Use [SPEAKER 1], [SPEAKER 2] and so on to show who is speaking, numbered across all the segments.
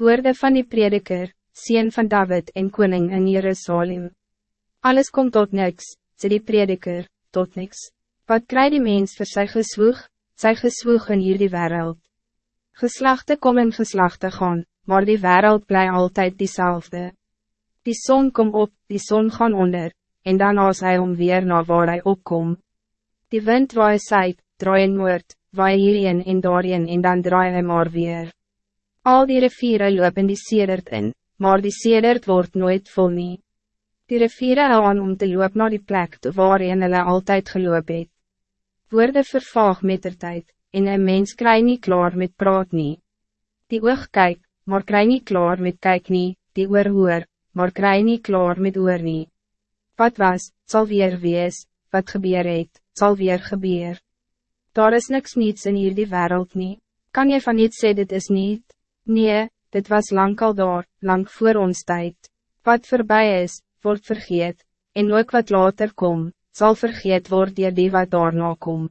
[SPEAKER 1] Woorde van die prediker, sien van David en koning in Jerusalem. Alles komt tot niks, sê die prediker, tot niks. Wat krijgt die mens voor sy geswoeg, sy geswoeg in hierdie wereld? Geslachten kom en geslachten gaan, maar die wereld blijft altijd diezelfde. Die zon kom op, die zon gaan onder, en dan als hij om weer naar waar hij opkom. Die wind waai sy, draai en moord, waai hierheen en daarheen en dan draai hy maar weer. Al die riviere lopen die sedert in, maar die sedert wordt nooit vol nie. Die riviere hou aan om te loop naar die plek toe waarin hulle altyd geloop het. Woorde vervaag met der tijd, en een mens krijgt niet klaar met praat nie. Die oog kyk, maar kry niet klaar met kyk nie, die oor hoor, maar kry niet klaar met oor nie. Wat was, zal weer wees, wat gebeur het, zal weer gebeur. Daar is niks niets in hierdie wereld nie, kan je van niet sê dit is niet? Nee, dit was lang al daar, lang voor ons tijd. Wat voorbij is, wordt vergeet, en ook wat later kom, zal vergeet worden die wat daarna kom.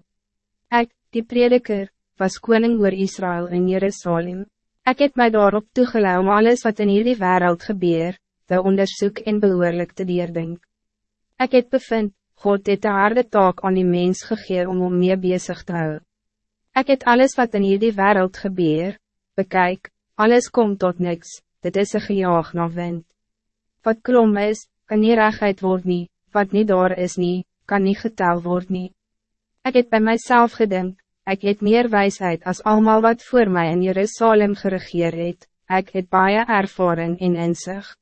[SPEAKER 1] Ik, die prediker, was koning oor Israël in Jerusalem. Ik heb mij daarop toegeleid om alles wat in hierdie wereld gebeur, te onderzoek en behoorlijk te deerdink. Ik het bevind, God het de harde taak aan die mens gegee om om mee bezig te hou. Ik het alles wat in hierdie wereld gebeur, bekijk, alles komt tot niks, dit is een gejaag na wind. Wat klom is, kan nie regheid word nie, wat niet daar is nie, kan niet getel word nie. Ik het bij mijzelf gedink, ik het meer wijsheid als allemaal wat voor mij in Jerusalem geregeerd het, ik het baie ervaring en inzicht.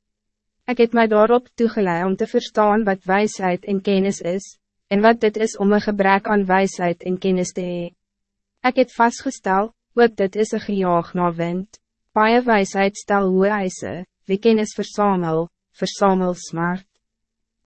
[SPEAKER 1] Ik het mij daarop toegeleid om te verstaan wat wijsheid en kennis is, en wat dit is om een gebrek aan wijsheid en kennis te hee. Ik het vastgesteld, ook dit is een gejaag na wind, baie wijsheid stel hoe eise, wie kennis versamel, versamel smart.